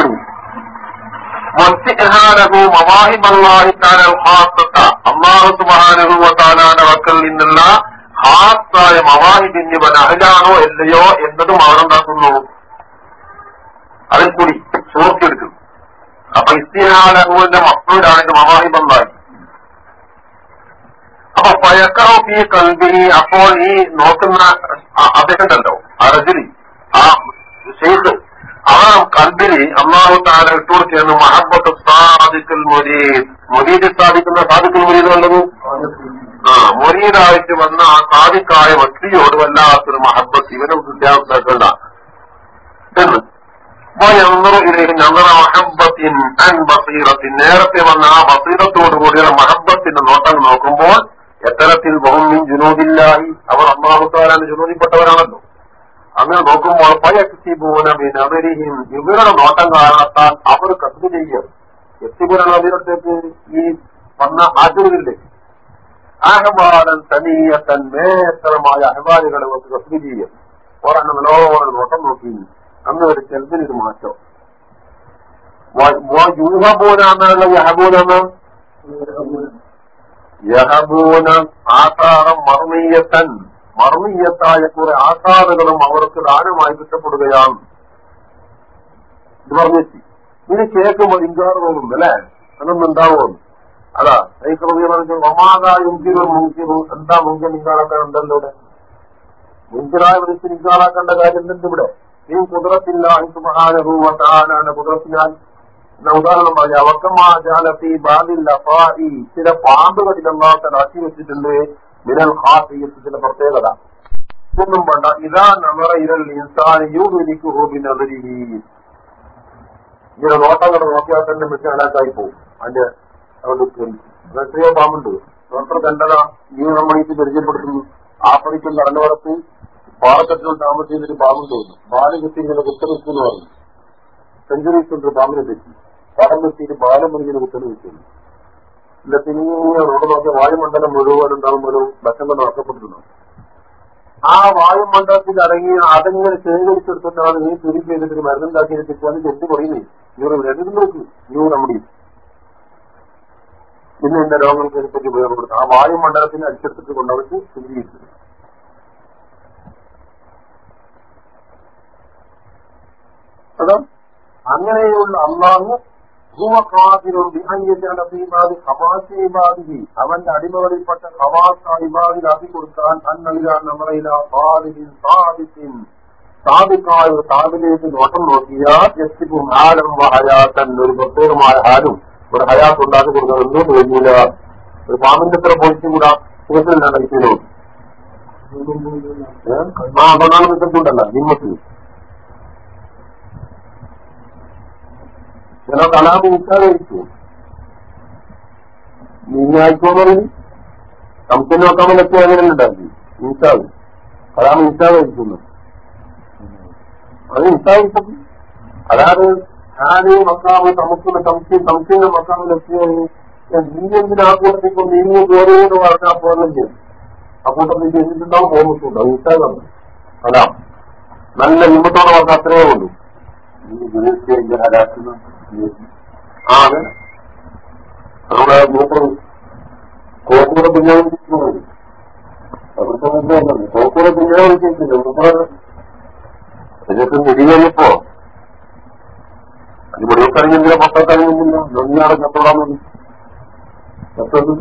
വക്കൽ നിന്നുള്ള ഹാസായ മവാഹിബിന് ഇവൻ അഹലാണോ അല്ലയോ എന്നതും അവരുണ്ടാക്കുന്നു അപ്പൊ ഇസ്തിഹാനഹുവിന്റെ മക്കളാണെങ്കിൽ അപ്പൊ അപ്പൊ ഈ കൽബി അപ്പോൾ ഈ നോക്കുന്ന അദ്ദേഹണ്ടല്ലോ അറജുലി ആ ഷെയ്ഖ് ആ കൽബിന് അള്ളാഹു താര ചേർന്ന് മഹബത്ത് സാദിക്കൽ മൊരീദ്. മൊരീദ് സാധിക്കുന്ന സാദിക്കൽ മൊരീദ് ഉള്ളത് ആ മൊരീദായിട്ട് വന്ന ആ സാദിക്കായ വ്യക്തിയോട് വല്ലാത്തൊരു മഹബത്ത് ഇവനും വിദ്യാഭ്യാസം എന്ന് നേരത്തെ വന്ന ആ ബസീറത്തോടു കൂടിയുള്ള മഹബത്തിന്റെ നോട്ടം നോക്കുമ്പോൾ എത്തരത്തിൽ ബഹുമിൻ ജുനൂദില്ലായി അവർ അമ്മാവുത്താരാണ് ജുനൂദിപ്പെട്ടവരാണല്ലോ അങ്ങനെ നോക്കുമ്പോൾ പയക്തിബൂനബിനവരിഹിം ഇവരുടെ നോട്ടം കാരണത്താൽ അവർ കത്ത് ചെയ്യും എത്തിപുരണത്തേക്ക് ഈ വന്ന ആചരികളിലേക്ക് അഹ്വാലൻ തനീയത്തൻ മേത്തരമായ അഹ്വാലുകൾ അവർക്ക് കത്ത് ചെയ്യും ഓരോ നോട്ടം നോക്കി അന്ന് ഒരു ചെറുതിനൊരു മാറ്റം. യൂഹബൂന എന്നുള്ള യഹബൂനെന്ന്? യഹബൂന ആസാറം മർമീയത്തൻ. മർമീയത്തായ കുറെ ആസാറുകളും അവർക്ക് ദാനമായി കിട്ടപ്പെടുകയാണ് പറഞ്ഞെത്തി ഇനി കേൾക്കുമ്പോൾ ഇൻകാറ് തോന്നും അല്ലേ? അതൊന്നും ഉണ്ടാവുമെന്ന് അതാ സൈക്രമികൾ ഒമാകായ മുങ്കിറും മുങ്കിറും എന്താ മുങ്കൻ ഇൻകാറാക്കാൻ ഉണ്ടല്ലോ ഇവിടെ? മുൻകിറായ വിളിച്ച് ഇൻകാറാക്കേണ്ട കാര്യം എന്തുണ്ട് ഇവിടെ? ഈ കുതിരത്തില്ലാഹി സുബഹാനുഭൂവത്താനാണ് കുതിരത്തിനാൽ എന്ന ഉദാഹരണം പറഞ്ഞ അവക്കമാജാലത്തി ബാദില്ല ഈ ചില പാമ്പുകളിൽ അള്ളാഹത്തൻ ആക്കി വെച്ചിട്ടുണ്ട്. മിനൽ ഹാസിയത്ത് ചില പ്രത്യേകത. ഒന്നും വേണ്ട. ഇതാ നമ്മുടെ ഇരൽ ഇൻസാൻ യൂഹിരിക്കു ഹോബിനവരിഹി ഇങ്ങനെ നോട്ടങ്ങൾ നോക്കിയാൽ തന്നെ മനസ്സിലാക്കായി പോകും. അതിന്റെ എത്രയോ പാമ്പുണ്ട്. ഡോക്ടർ കണ്ടതാ ഈ നമ്മളിക്ക് പരിചയപ്പെടുത്തുന്നു. ആഫ്രിക്കൻ കടലോരത്ത് പാറക്കെട്ടിൽ താമസിക്കുന്നൊരു പാമ്പും തോന്നുന്നു ബാൽ കുത്തി ഇങ്ങനെ എന്ന്. പറഞ്ഞു. സെഞ്ചുറി കൊണ്ട് പാമ്പിനെ തെറ്റി. പാടം വെച്ചിട്ട് ബാലം മുറിഞ്ഞിന് കുത്തനെ വെക്കുന്നു ഇല്ല പിന്നെ റോഡ് നോക്കിയ വായുമണ്ഡലം മുഴുവൻ ഉണ്ടാകുമ്പോൾ ഭക്ഷണം നഷ്ടപ്പെട്ടിരുന്നു ആ വായുമണ്ഡലത്തിൽ അടങ്ങി അതെങ്ങനെ ശേഖരിച്ചെടുത്തിട്ടാണ് നീ തിരി ചെയ്തിട്ട് മരുന്നുണ്ടാക്കി കിട്ടാൻ ചെന്ത് കുറയുന്നേ ഇവർ രണ്ടും നോക്ക്? ഇവർ നമ്മുടെ പിന്നെ എന്റെ രോഗങ്ങൾക്ക് അതിനെപ്പറ്റി ഉപയോഗപ്പെടുത്തും ആ വായുമണ്ഡലത്തിന് അടിച്ചെടുത്തിട്ട് കൊണ്ടവർക്ക് ശുദ്ധീകരിച്ചു അതാ അങ്ങനെയുള്ള അള്ളാഹു അവന്റെ അടിമകളിൽപ്പെട്ട ഹവാസ ഇബാദിലാക്കി കൊടുക്കാൻ അന്നലിയാൻ നമ്മളെ സാധിക്കായ ഒരു താപിലേക്ക് നോട്ടം നോക്കിയാൽ എത്തിക്കും ഹാരം ഹയാത്തൻ. ഒരു പ്രത്യേകമായ ഹാലും ഒരു ഹയാത്ത് ഉണ്ടാക്കി കൊടുക്കാൻ ഒന്നും കഴിഞ്ഞില്ല. ഒരു പാമ്പിന്റെ എത്ര പൊളിച്ചും കൂടെ. സുഖത്തിലാണ് കഴിക്കുന്നു ആ അതൊന്നാണ് നിൽക്കുന്നുണ്ടല്ല നിമ്മത്തിൽ ചില കലാപ് ഉച്ചാരിച്ചു നീങ്ങായിക്കോന്നു നമുക്ക് നോക്കാൻ പറ്റിയ അങ്ങനെ ഉണ്ടാക്കി. ഇൻസാവ് കലാം ഇൻസാവായിരിക്കുന്നു അത് ഇൻസാവിക്കും അതായത് ഞാൻ മക്കാവ് നമുക്കുള്ള സംശയം സംശയ മക്കാവിലെത്തിയത് നീ എന്തിനാ കൂട്ടത്തിൽ നീങ്ങി പോരെന്ന് പറഞ്ഞാൽ പോകുന്നെങ്കിൽ കൂട്ടത്തിൽ ചെയ്തിട്ടുണ്ടാവും പോകുന്നുണ്ടോ. ഇൻസാവാണ് അതാ. നല്ല നിമിത്തോടെ പറഞ്ഞാൽ അത്രയേ ഉള്ളൂ. നീ വീഴ്ച ഹരാക്കുന്ന ആ അതെ നമ്മുടെ കോക്കൂടെ മുമ്പ് കോക്കൂടെ പിന്നാലെ വിളിച്ചിട്ടില്ല മൂപ്പർ ഇതൊക്കെ നിരീകരിപ്പോ അത് പൊട്ടക്കറിഞ്ഞില്ല നന്ദിയാണ് ചത്തോളാൻ മതി ചത്തത്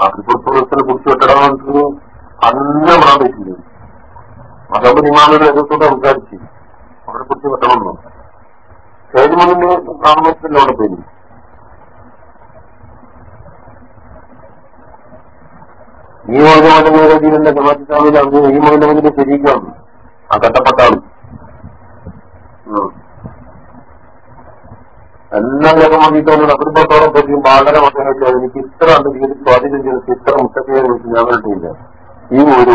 അതിപ്പുറത്തുള്ളത്തിനെ കുറിച്ച് കെട്ടിടാൻ അന്നമാണ് വിടാൻ പറ്റില്ല ഇമാമിന്റെ എതിർത്തോടെ സംസാരിച്ചു അവരെ കുറിച്ച് വെട്ടണമെന്നോ സേതുമണിന്റെ നാമത്തിന്റെ അവിടെ പേര് ഈ മോചമോചനീതിന്റെ ജമാഅത്ത് സ്വാമിയിൽ അറിഞ്ഞു ഈ മോചനത്തിന്റെ ശരിക്കാണ് ആ കട്ടപ്പെട്ടാണ് എല്ലാം ജഗമാക്കിയിട്ടാണ് അഭിപ്രായത്തോടെ പറ്റിയും വളരെ മക്കളൊക്കെ എനിക്ക് ഇത്ര അന്തരീക്ഷത്തിൽ സ്വാധീനം ചെയ്തിട്ട് ഇത്ര മുട്ടക്കയെ കുറിച്ച് ഞാൻ കണ്ടിട്ടില്ല ഈ ഒരു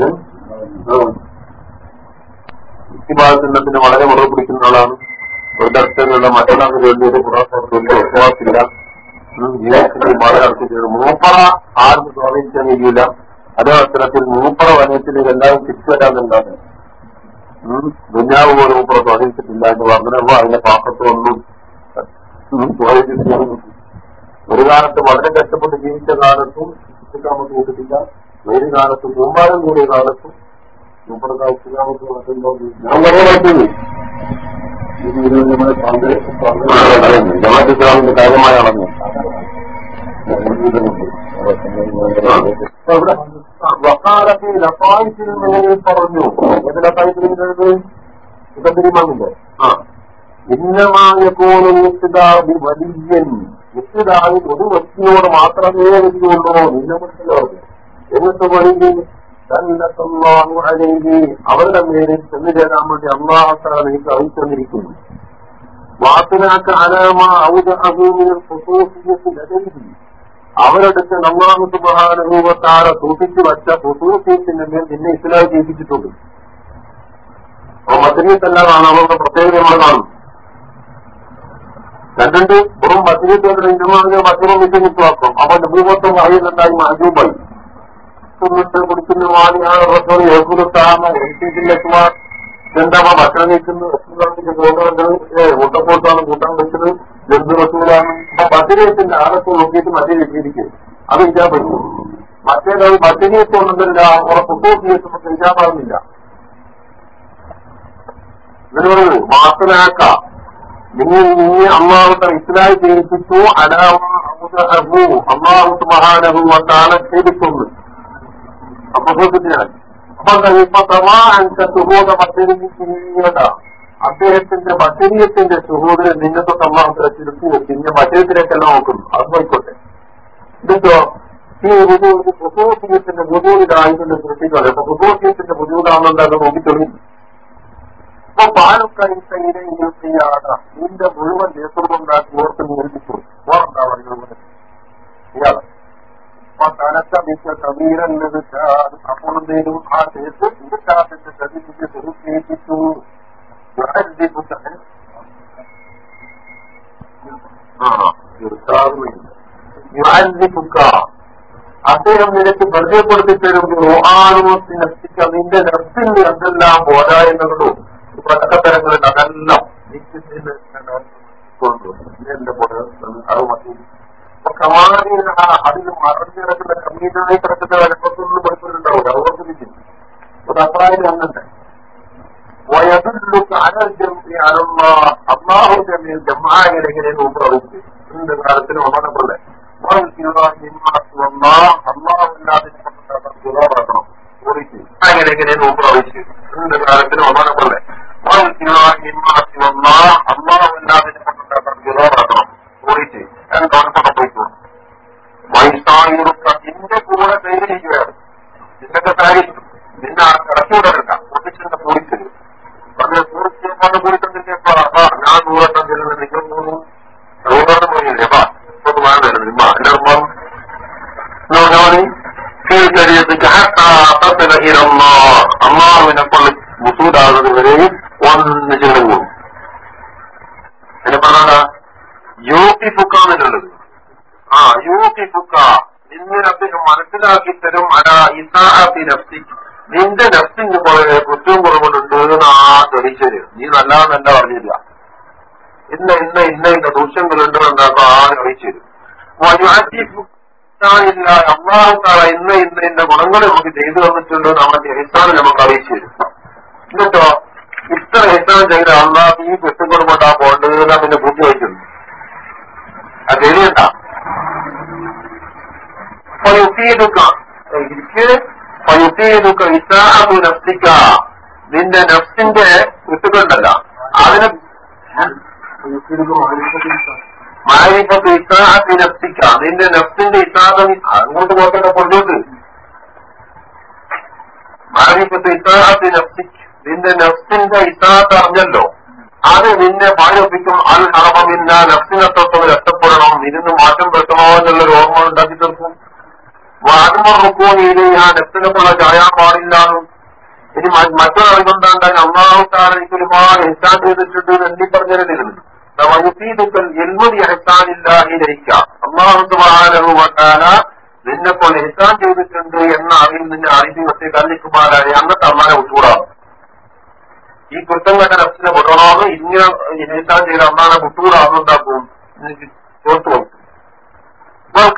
ഉലകി യുക്തിഭാഗത്തിന്റെ വളരെ മുറവ് പിടിക്കുന്ന ആളാണ്. ഒരു ദർശനങ്ങളുടെ മറ്റൊരാൾക്ക് വേണ്ടി ഒരു ചെയ്തു മൂപ്പറ ആർക്ക് സ്വാധീനിക്കാൻ കഴിയില്ല. അതേ അവസരത്തിൽ മൂപ്പറ വനത്തിൽ എല്ലാവരും തിരിച്ചു വരാമെന്നുണ്ടാകും ദുഞ്ഞാവ് പോലും മൂപ്പറ സ്വാധീനിച്ചിട്ടില്ല എന്ന് പറഞ്ഞപ്പോ അതിന്റെ പാപ്പത്തൊന്നും സ്വാധീനിച്ചിട്ടില്ല. ഒരു കാലത്ത് വളരെ കഷ്ടപ്പെട്ട് ജീവിച്ച കാലത്തും നമുക്ക് കിട്ടില്ല ഒരു കാലത്തും കൂമ്പാരം കൂടിയ കാലത്തും നടക്കുമ്പോൾ ഞാൻ കാര്യമായി നടന്നു. വക്കാലത്ത് ലഫായിത്തിൽ മേലിൽ പറഞ്ഞു ഏത് ആ. വലിയൻ. ഒരു വ്യക്തിയോട് മാത്രമേ വരികയുള്ളൂ നിന്നെ മനസ്സിലാവും എന്നിട്ട് അലൈഹി അവരുടെ മേലിൽ ചെന്നു ചേരാൻ വേണ്ടി അള്ളാഹത്താല എനിക്ക് അറിയിച്ചെന്നിരിക്കുന്നു. വാത്തിനാക്ക് ഔദഅഹൂമിൽ ഖുസൂസിയത്ത് ലദൈഹി. അവരടുത്ത് അള്ളാഹു സുബ്ഹാനഹുവതാല സൂക്ഷിച്ചു വച്ച ഖുസൂസിയത്തിന്റെ മേൽ നിന്നെ ഇസ്ലാം ചെയ്യിപ്പിച്ചിട്ടുണ്ട്. അപ്പൊ മദ്രീത്തല്ലാതാണ് അവരുടെ പ്രത്യേകത നമ്മൾ കാണും രണ്ടുണ്ട് വെറും മദ്രീത്തോടെ ഇന്നമാകെ മദ്രം വിട്ട് നിൽക്കുവാക്കും അവന്റെ ഭൂമത്വം അറിയുന്നുണ്ടായി മഹജൂബായി തിന്നിട്ട് കുടിക്കുന്ന റസൂൽ ഏക്കുലത്താമ എഴുത്തിയിട്ടില്ലെത്തുവാ എന്താ ഭക്ഷണം കഴിക്കുന്നു? പോകുന്നുണ്ട് കൂട്ടപ്പോട്ടാണ് കൂട്ടാൻ വെച്ചത്. ജന്തു റസൂലാണ് അപ്പൊ ബദിരീയത്തിന്റെ ആളൊക്കെ നോക്കിയിട്ട് മറ്റേ രീതിക്ക് അത് ഇജാബില്ല മറ്റേത് ബദിരീയത്തൊന്നുമില്ല ഉറ പുത്തൂസിയത്ത് നമുക്ക് ഇല്ലാ പറഞ്ഞില്ല മാസനാക്ക നിങ്ങൾ നീ അള്ളാഹുത്തെ ഇസ്ലായി ജയിപ്പിച്ചു അലാമ അള്ളാഹു മഹാനഹു വന്നാണ് ചെയ്തിട്ടുണ്ട് അദ്ദേഹത്തിന്റെ മറ്റരീയത്തിന്റെ സുഹോദരൻ നിങ്ങൾക്ക് അള്ളാഹു തിരഞ്ഞെടുത്തു പിന്നെ മറ്റേത്തിലേക്കെല്ലാം നോക്കുന്നു. അത് പോയിക്കോട്ടെ എന്നിട്ടോ ഈ പുതോദ്യത്തിന്റെ ബുദ്ധൂരിലായതിന്റെ സൃഷ്ടിക്കാതെ അപ്പൊ ബുദ്ധൂരാണെന്നത് നോക്കി തുടങ്ങി. അപ്പൊ പാലക്കൈത്തയിലാണ് നിന്റെ മുഴുവൻ നേതൃത്വമുണ്ടാക്കി ഓർത്ത് നിയന്ത്രിച്ചു ഓർണ്ടാവും ഇയാൾ. സ്വരൂപിച്ചു അദ്ദേഹം നിനക്ക് പരിചയപ്പെടുത്തി തരുമ്പോൾ ആനുമത്തിനെത്തിച്ച നിന്റെ നെർത്തിന്റെ എന്തെല്ലാം പോരായ്മകളും പടക്കത്തരങ്ങളിൽ അതെല്ലാം എന്റെ പോലെ അത് മതി അതിൽ മറഞ്ഞു കിടക്കുന്ന കമ്മീനായി കിടക്കുന്ന വലപ്പത്തൊന്നും പഠിപ്പിട്ടുണ്ടാവില്ല അതുകൊണ്ട് വിജയം അത് അഭിപ്രായം അങ്ങനെ അനർജം അള്ളാഹുന്റെ മേൽ ജമാകരെങ്ങനെ പ്രവഹിച്ചു ഇന്ന് കാലത്തിന് ഒന്നാണപ്പോലെ അള്ളാഹുല്ലാതിനെ കൊണ്ടുണ്ടാക്കണം ഓടിച്ച് അങ്ങനെ എങ്ങനെ പ്രവഹിച്ചു ഇന്ന് കാലത്തിന് ഒന്നാണപ്പോലെ അള്ളാഹുല്ലാതിനെ കൊണ്ടുണ്ടാക്കണം വിരോധാക്കണം ഓടിച്ച് ഞാൻ കാണുമ്പോൾ പോയിക്കോ വൈസായിറുക്ക നിന്റെ കൂടെ പേര് ചെയ്യുകയാണ് നിന്നൊക്കെ കാര്യം നിന്നെ കടത്തിവിടണ്ട ഒന്നിച്ചെന്നെ പോയിത്തരും പറഞ്ഞ പൂർത്തിയാണ് അപ്പാ ഞാൻ ദൂരെ ചെല്ലുന്നത് നിങ്ങൾ മൂന്നും നൂറെണ്ണം പോയില്ലേ അപ്പാ ഒന്ന് വേണ്ടല്ലോ നിമ്മ എന്റെ ഉമ്മ? അമ്മാവിനെ പള്ളി മുസൂദാകുന്നത് വരെയും ഒന്ന് ചെല്ലു പോകും എന്നെ പറഞ്ഞ യോക്കിഫുക്കാന്നുള്ളത് ആ യോക്കിഫുക്ക നിന്നെ അദ്ദേഹം മനസ്സിലാക്കി തരും. അല ഇസാഹത്തി നഫ്സി. നിന്റെ നഫ്സിന് കുറെ കുറ്റവും കുറവുണ്ട് എന്ന് ആ തെളിച്ചത് നീ നല്ലതെന്നല്ല പറഞ്ഞില്ല. ഇന്ന ഇന്ന ഇന്ന ഇന്ന ദൂഷ്യങ്ങളുണ്ട് എന്നൊക്കെ ആ അറിയിച്ചത്? ഇല്ല അള്ളാഹുക്കാള ഇന്ന ഇന്ന ഇന്ന ഗുണങ്ങൾ നമുക്ക് ചെയ്തു തന്നിട്ടുണ്ട് നമ്മുടെ ഹിസാബ് നമുക്ക് അറിയിച്ചു തരും എന്നിട്ടോ ഇത്ര ഹിസാബ് ചെയ്ത അള്ളാഹ് ഈ കുറ്റപ്പെടുമ്പോട്ടാ പോകേണ്ടത് പിന്നെ കൂട്ടി വയ്ക്കുന്നു. അത് ശരിയണ്ട എനിക്ക് ഫയുസീദുക്ക ഇസാഹു നഫ്സിക്ക നിന്റെ നഫ്സിന്റെ കുട്ടികളുണ്ടല്ല അതിന് മാരിഫത്ത് ഇസാഹത്തി നഫ്സിക്ക. നിന്റെ നഫ്സിന്റെ ഇസാഹം അങ്ങോട്ട് പോകട്ടെ കൊണ്ടോട്ട് മാരിപ്പത്ത് ഇസാഹത്തി നഫ്സിക്ക് നിന്റെ നഫ്സിന്റെ ഇസാഹത്ത് അറിഞ്ഞല്ലോ. അത് നിന്നെ പാലിപ്പിക്കും. അൽ ഹറമിന്ന നഫ്സിനെ തൊട്ട് രക്ഷപ്പെടണം. ഇരുന്ന് മാറ്റം വരുത്തണോ എന്നുള്ളൊരു ഓർമ്മ ഉണ്ടാക്കി തീർക്കും. വാദമറുക്കോയിലെ ആ നെഫ്സിനെക്കുള്ള ചായാൻ പാടില്ലാന്നും. ഇനി മറ്റൊരറിവുണ്ടാണ്ടാൽ അള്ളാഹു താൻ എനിക്ക് ഒരുപാട് ഹിസാൻ ചെയ്തിട്ടുണ്ട് എന്ന് എണ്ണി പറഞ്ഞിരുന്നു വയുസീദുക്കൽ എൽമുതി അഹസാനില്ലാഹിരിക്ക അള്ളാഹു സുബാനുവട്ടാല നിന്നെ പോലെ എഹ്സാൻ ചെയ്തിട്ടുണ്ട് എന്ന അറിയിൽ നിന്നെ അറിവിനത്തെ കല്ലിക്കുമാരായ അന്നത്തെ അമ്മാനെ വിട്ടുകൂടാം ഈ കുറ്റം കണ്ട നഫ്സിനെ വിടണമെന്ന് ഇങ്ങനെ എഹ്സാൻ ചെയ്ത അമ്മാനെ വിട്ടുകൂടാമെന്നുണ്ടാക്കും നിനക്ക് ഇപ്പോൾ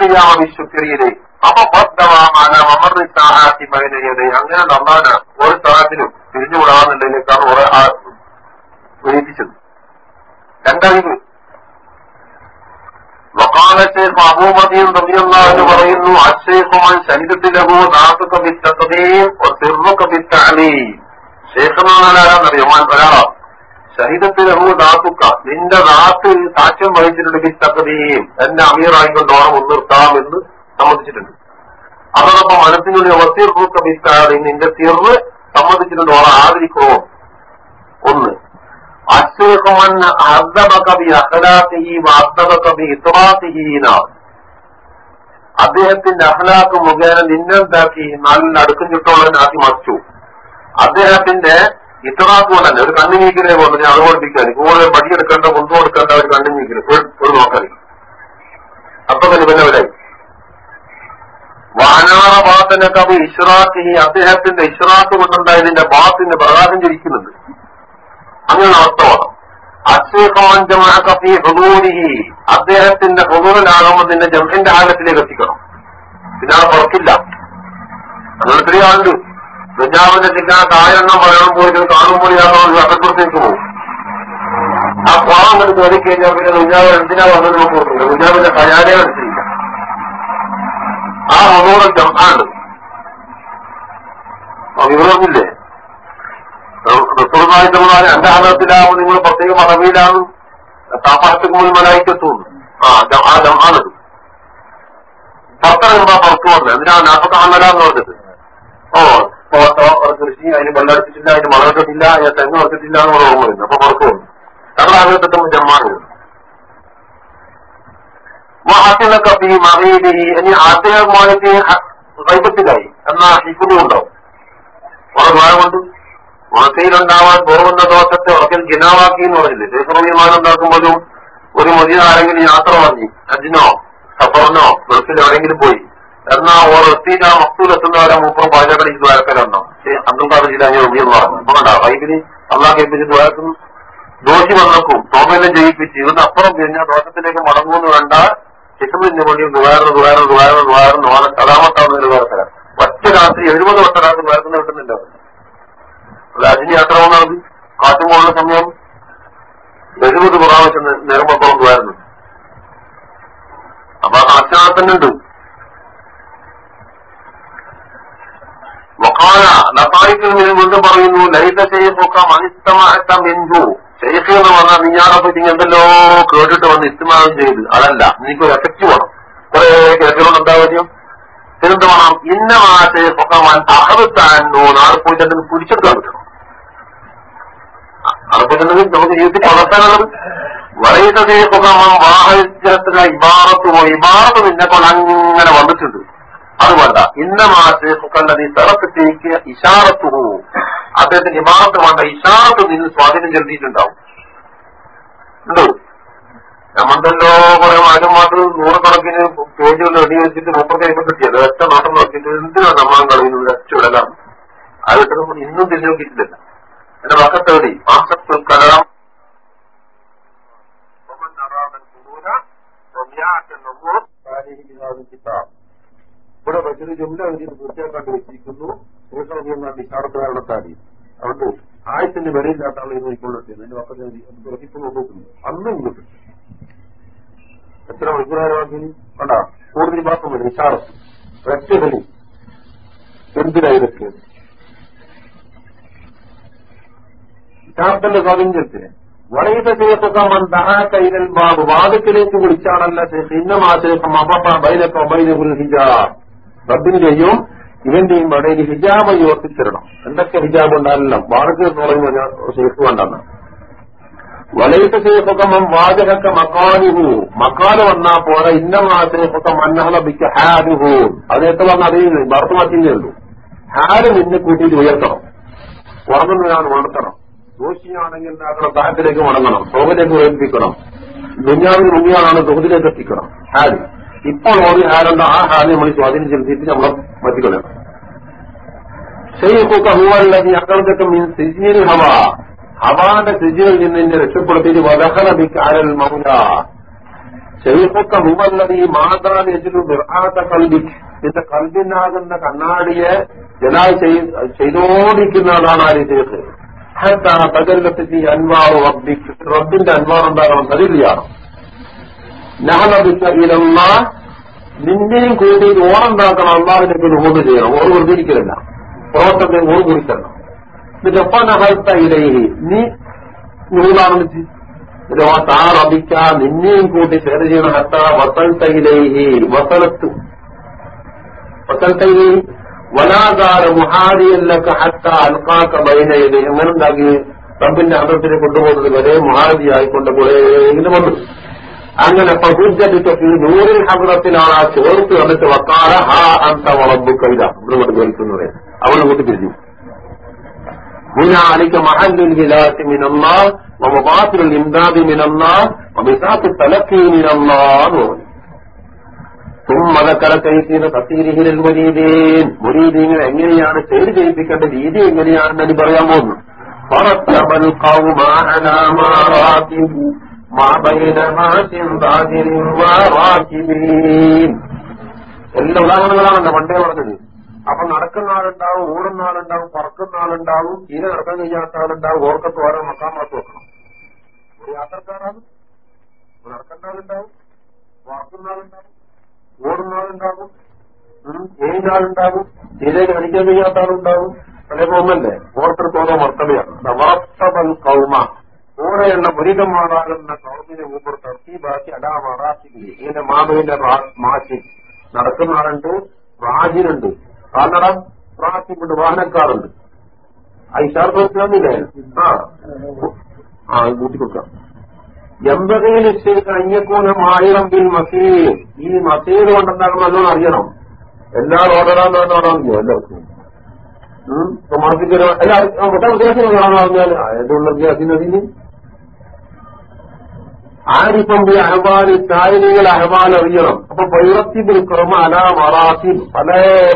ചെയ്യാമോ വിശ്വക്രിയയിലെ അപ്പൊ അമർ സാഹാത്തി മകനയുടെ അങ്ങനെ നന്നാണ്. ഒരു സ്ഥാനത്തിലും തിരിഞ്ഞുകൂടാന്നുള്ളതിലേക്കാണ് കുറെ ആ വിനിപ്പിച്ചത് രണ്ടറിവ്. വക്കാലത്തെ അബൂമതിയും എന്ന് പറയുന്നു അക്ഷേഖുമാൻ ശരീരത്തിലഹു നാസുക വിത്തകതയും സിർറുക വിത്തഅലീം ശേഖമെന്നാരാന്നറിയോ ഒരാളാ. ശരീരത്തിലകോ നാസുക്ക നിന്റെ നാത്ത് സാക്ഷ്യം വഹിച്ചിട്ടുണ്ട് വിത്തകതയും എന്നെ അമീറായിക്കൊണ്ട് ഓണം മുൻനിർത്താം സമ്മതിച്ചിട്ടുണ്ട്. അതോടൊപ്പം മനസ്സിനുള്ളിൽ വസീർഹൂക്ക വിത്താതെ നിന്റെ തിറ് സമ്മതിച്ചിട്ടുണ്ട് ഓണം ആദരിക്കണോ ഒന്ന്. അശ്വമൻ അർദ്ധമകവി അഹ്ലാഖിഹി വാർദ്ധമകവി ഇത്രാഖിഹീന അദ്ദേഹത്തിന്റെ അഹ്ലാഖ് മുഖേന നിന്നെന്താക്കി? നല്ല അടുക്കും ചുട്ടോളനാക്കി മറിച്ചു. അദ്ദേഹത്തിന്റെ ഇത്രാക്ക് കൊണ്ടല്ല ഒരു ഒരു കണ്ണുനീക്കിനെ കൊണ്ട് ഞാൻ അത് പഠിപ്പിക്കാൻ കൂടുതൽ പടിയെടുക്കേണ്ട കൊണ്ടുകൊടുക്കേണ്ട ഒരു കണ്ണുനീക്കിന് ഒരു നോക്കാൻ അപ്പൊ തന്നെ പിന്നെ വാനാറ ബാത്തന്റെ കവി ഇഷ്റാഖിഹി അദ്ദേഹത്തിന്റെ ഇഷ്റാഖ് കൊണ്ടുണ്ടായതിന്റെ ബാത്തിന് പ്രകാശം ജനിക്കുന്നുണ്ട്. അങ്ങനെ അർത്ഥമാണ് അക്ഷേഖമാഞ്ചമാക്കി ഹുദൂരിഹി. അദ്ദേഹത്തിന്റെ ഹുദൂറിലാകുമ്പോൾ നിന്നെ ജംഹിന്റെ ആഴത്തിലേക്ക് എത്തിക്കണം. അവിടെ പുറത്തില്ല അങ്ങനെ ഒത്തിരി ആളുണ്ട് ദുഞ്ഞാവിന്റെ ചിക്കാൻ താഴെണ്ണം പറയണം പോയി കാണുമ്പോൾ ഇയാളോട് അകപ്പുറത്തേക്ക് പോകും. ആ പാവം എടുത്ത് കയറി പിന്നെ ദുഞ്ഞാവ് എന്തിനാ വന്നത് നമുക്ക് ദുഞ്ഞാവിന്റെ കയാലേ എടുത്തില്ല ആ ഒന്നുകൂടെ ജംഹാണ്ട് വിവരമില്ലേ? റസൂർമായിട്ടുള്ളവരെ എന്റെ ആദത്തിലാവും നിങ്ങൾ പ്രത്യേക മറവിയിലാണ് മുന്നിൽ മലായിക്കെത്തും. ആ ആ ജമാണത് പുറത്തിറങ്ങുമ്പോ പുറത്തു വന്നത്? എന്തിനാണ് നാപ്പത്തെ ആമല എന്ന് പറഞ്ഞത് ഓ കൃഷി അതിന് വെള്ളടിച്ചിട്ടില്ല അതിന് വളർത്തിട്ടില്ല അതിന് തെങ്ങ് വളർത്തിട്ടില്ല എന്ന് ഓർമ്മ വരുന്നു. അപ്പൊ പുറത്തു വന്നു. ഞങ്ങൾ ആഗ്രഹത്തെത്തുമ്പോൾ ജമ്മാണ് ഈ മറിയിലി ഇനി ആദ്യമായിട്ട് വൈപത്തിലായി. എന്നാ കുറെ ദ്വാരം കൊണ്ട് ഉണക്കയിലുണ്ടാവാൻ പോകുന്ന ദോഷത്തെ ഉറക്കൽ ജിനാവാക്കി എന്ന് പറയുന്നത്. ശേഖരവിമാനം ഉണ്ടാക്കുമ്പോഴും ഒരു മുതിയ ആരെങ്കിലും യാത്ര പറഞ്ഞു അജിനോ സഫറിനോ ഗൾഫിൽ എവിടെയെങ്കിലും പോയി. എന്നാ എത്തിയിട്ട് ആ മക്തൂൽ എത്തുന്നവരെ മൂപ്പം പാചകടിച്ച് ദ്വാരക്കലുണ്ടോ അബ്ദുൽ ഖാദർ ജില്ലാഞ്ഞ ഉപയോഗമാണ് പറഞ്ഞു വൈകിന് അള്ളാഹ് കേൾപ്പിച്ച് ദ്വാരക്കും ദോഷി വന്നേക്കും. തോമെല്ലാം ജയിപ്പിച്ച്. ഇവിടുന്ന് അപ്പുറം കഴിഞ്ഞാൽ ദോഷത്തിലേക്ക് മടങ്ങുമെന്ന് വേണ്ട ഹിസമിന്റെ വേണ്ടി ദുവാരം ദുവാരം ദുവാരം ദുവാരം ഓനെ കഥാമത്താവുന്ന ദ്വാരക്കല ഒറ്റ രാത്രി എഴുപത് വർഷം രാത്രി ദ്വാരത്തിന് കിട്ടുന്നില്ല. രാജിനി യാത്ര പോകുന്നത് കാറ്റും സമയം എഴുപത് പ്രാവശ്യം നേരമ്പത്തോളം പോയായിരുന്നു. അപ്പൊ അച്ഛനത്തന്നുണ്ട് വക്കാല ലത്തായിക്കിൽ നിന്ന് വീണ്ടും പറയുന്നു ലൈത ചെയ്യപ്പൊക്കെ മനിസ്തമാറ്റ ബിന്ദു ഷെയ്ഖ് എന്ന് പറഞ്ഞാൽ നീ പറ്റി എന്തല്ലോ കേട്ടിട്ട് വന്ന് ഇസ്തമാനം ചെയ്ത്. അതല്ല വേണം കുറെ കേട്ടുകൊണ്ട് എന്താ വേണം ഇന്ന മാസത്തെ പൊക്കമാൻ അഹബത്താനോ നാളെ പോയിട്ട് അതിന് പിടിച്ചെടുക്കാൻ പറ്റണം അറബിക്കുന്നത് നമുക്ക് ജീവിതത്തിൽ വളർത്താനുള്ളത്. വലയതേക്കൊക്കെ വാഹനത്തില ഇമാറത്ത് ഇമാറത്ത് നിന്നെ കൊണ്ട് അങ്ങനെ വന്നിട്ടുണ്ട്. അത് വേണ്ട ഇന്ന മാസേക്കൊക്കെ സ്ഥലത്തേക്ക് ഇഷാറത്ത് പോവും. അദ്ദേഹത്തിന്റെ ഇമാറത്ത് വേണ്ട ഇഷാറത്ത് നിന്ന് സ്വാധീനം ചെലുത്തിയിട്ടുണ്ടാവും. ഉണ്ടോ? നമ്മണ്ടല്ലോ കുറെ മാറ്റം മാത്രം നൂറുകണക്കിന് പേജുകൾ എഴുതി വെച്ചിട്ട് മുപ്പത്തി കഴിയുമ്പോൾ കിട്ടിയത്. ഒറ്റ നോട്ടം നോക്കിയിട്ട് എന്തിനാണ് നമ്മൾ കളയുന്നത് വിടലാണ് അത് ഇന്നും തിരിഞ്ഞു നോക്കിയിട്ടില്ല. എന്റെ വക്കത്തേടി മാസത്തിൽ കലാം. ഇവിടെ വെച്ചൊരു ജുംല എഴുതിയിട്ട് പൂർത്തിയാക്കാണ്ട് വെച്ചിരിക്കുന്നു. വിശാറത്തുകാരണത്താടി അതുകൊണ്ട് ആയത്തിന്റെ വിലയില്ലാത്ത ആളെ നോക്കിക്കൊണ്ടിരുന്നത് എന്റെ വക്കത്തെ തുറക്കിപ്പ് നോക്കുന്നു. അന്നും ഇങ്ങോട്ട്. എത്ര മണിക്കൂറാക്കി വേണ്ട കൂടുതൽ മാത്രം വരും വിശാറത്ത് ഒറ്റ കളി ശാസ്ത്രന്റെ സ്വാതന്ത്ര്യത്തിന് വലയത് ചെയ്യപ്പെട്ടവൻ കൈരൽ ബാബ്. വാദത്തിലേക്ക് വിളിച്ചാണല്ല ബൈനപ്പ ബൈനകുൽ ഹിജാബ്. റബ്ബിന്റെയും ഇവന്റെയും ഇടയിൽ ഹിജാബ് യോർത്തിച്ചിരണം എന്തൊക്കെ ഹിജാബ് ഉണ്ടാകില്ല വാർക്ക് പറയുന്ന ശേഷു വേണ്ടെന്ന്. വലയത് സേഫുഖമം വാചകക്ക മക്കാനുഹു മക്കാൽ വന്നാ പോലെ ഇന്നമാശേഷം മന്നഹലബിക്ക് ഹാരുഹു അത് എത്ര വന്ന അറിയുന്നത് മാറ്റിയേ ഉള്ളൂ ഹാര് നിന്നെ കൂട്ടിയിട്ട് ഉയർത്തണം. ഉറങ്ങുന്നതാണ് ഉണർത്തണം. ദോഷിയാണെങ്കിൽ എന്താക്കണം താഴത്തിലേക്ക് മടങ്ങണം. സോമിലേക്ക് ഉയർപ്പിക്കണം ദുഞ്ഞാവിന് മുന്നിയാണ് സുഹൃത്തിലേക്ക് എത്തിക്കണം. ഹാര് ഇപ്പോൾ ഓടി ഹാരുണ്ട് ആ ഹാര് നമ്മൾ സ്വാധീനം ചെലുത്തിയിട്ട് നമ്മളെ ശരി ഷെയ്ഖുക്ക ഹുവല്ലതി അക്കൗണ്ടൊക്കെ മീൻസ് ഹവ. ഹവാന്റെ സിജിയിൽ നിന്ന് എന്നെ രക്ഷപ്പെടുത്തിയിട്ട് വദഹലബിക്ക് അരൽ മൗല. ഷെയ്ഖുക്ക ഹുമല്ലതി മാതാൻ നിന്റെ കൽബിനാകുന്ന കണ്ണാടിയെ ജലാൽ ചെയ്തോടിക്കുന്ന ആളാണ് ആര് ഹത്താ തകല്ലത്തി അൻവാർ റബ്ബിക് റബ്ബിന്റെ അൻവാർ ഉണ്ടാകണം തരില്ലയാണ് നഹനബിക്ക കൂടി നിന്നെയും കൂട്ടി ഓറുണ്ടാക്കണം അള്ളാഹിലേക്ക് നോമ്പ് ചെയ്യണം. ഓർ വെറുതെ പ്രവർത്തനത്തെ ഓർ കുറിക്കണം നൂലാണെന്ന് റബിക്ക നിന്നെയും കൂട്ടി ചേർ ചെയ്യണ ഹത്ത വസൽത്ത ഇലയിഹി വസലത്തു. വസൽത്ത ഹത്ത അൽക്കാക്ക ബൈനയിലെ എങ്ങനെ ഉണ്ടാക്കി റബ്ബിന്റെ അന്തത്തിനെ കൊണ്ടുപോകുന്നത് വരെ മുഹാരി ആയിക്കൊണ്ട് കുറേങ്കിലും വന്നു. അങ്ങനെ പ്രബുദ്ധി നൂറിൽ ഹബ്രത്തിലാണ് ആ ചോർത്ത് വന്നിട്ട് വക്കാല ഹാ അന്ത വളമ്പു കൈത ഇവിടെ കൊടുക്കുന്നത് അവൾ കൂട്ടി പിരിഞ്ഞു هنالك محل الهلاك من الله ومباطل الامداد من الله ومساق التلقي من الله ثم ذكر كيفية تفسيره للمريدين مريدين എങ്ങനെയാണ് ചെയ്ത് ചെയ്യിപ്പിക്കേണ്ട രീതി എങ്ങനെയാണെന്ന് അനി പറയാൻ പോകുന്നു فرتب القوم على مراتب ما بين ماس ظاهر وراكبين എല്ലാ ഉദാഹരണങ്ങളാണല്ലോ പണ്ടേ പറഞ്ഞത് അപ്പൊ നടക്കുന്ന ആളുണ്ടാവും ഓടുന്ന ആളുണ്ടാവും പറക്കുന്ന ആളുണ്ടാവും ഇത് നടക്കാൻ കഴിയാത്ത ആളുണ്ടാവും ഓർക്കത്ത് ഓരോ മക്കാമാർക്ക് വെക്കണം. ഒരു യാത്രക്കാരാണ് നടക്കുന്ന ആളുണ്ടാവും പറക്കുന്ന ആളുണ്ടാവും ഓടുന്ന ആളുണ്ടാവും ഏത് ആളുണ്ടാവും ഇതേ കാണിക്കാൻ കഴിയാത്ത ആളുണ്ടാവും. പല പോകുന്നല്ലേ ഓർക്കത്ത് ഓരോ മർത്തവയാണ് കൗമ. കൂടെയുള്ള മാറാകുന്ന കൗമിനെ മുമ്പ് തർത്തീബാക്കി അടാ മറാസിബി ഇങ്ങനെ മാധവിന്റെ മാറ്റി നടക്കുന്ന ആളുണ്ട് റാജിനുണ്ട്. കാരണം കൊണ്ട് വാഹനക്കാറുണ്ട് ഐഷാർന്നില്ലേ ആ ആ കൂട്ടിക്കൊടുക്കാം നിശ്ചയിച്ച അയ്യക്കൂനം ആയിരം ബിൽ മസീദ് ഈ മസീദ് കൊണ്ടെന്താകും നല്ലോണം അറിയണം എല്ലാ ഓർഡറാന്ന് പറഞ്ഞാൽ എല്ലാവർക്കും മാസിക്കൊരു എല്ലാ ഉദ്ദേശം പറഞ്ഞാൽ ഏതുള്ള അതിനതിന് ആരിപ്പം ഈ കാര്യങ്ങൾ അഹ്വാൻ അറിയണം. അപ്പൊ പൈറത്തിബിൽ ക്രമ അല മറാത്തി പല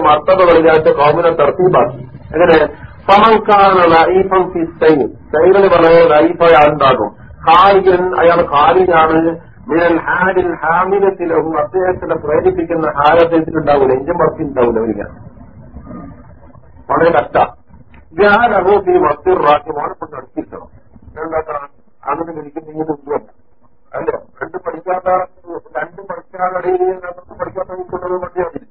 മർത്തബകളിലായിട്ട് കോമിനെ തർത്തീപാക്കി എങ്ങനെ? സമൻകാന ലൈഫം സൈനിന് വളരെ ലൈഫായ ഉണ്ടാകും ഖാരിജൻ അയാൾ ഖാരിജാണ് മിനൽ ഹാരിൽ ഹാമിനത്തിലും അദ്ദേഹത്തിനെ പ്രേരിപ്പിക്കുന്ന ഹാരത്തിലുണ്ടാവില്ല എഞ്ചും വർത്തിണ്ടാവില്ല വരിക വളരെ കഷ്ട. ഞാനഹോ ഈ മസ്തിർ റാക്കി. മോനപ്പെട്ട് അടുത്തിരിക്കണം എന്താ അങ്ങനെ എനിക്ക് നീങ്ങുന്നില്ല അല്ല രണ്ട് പഠിക്കാത്ത രണ്ട് പഠിക്കാതെ പഠിക്കാത്ത കുട്ടികൾ മതിയാവില്ല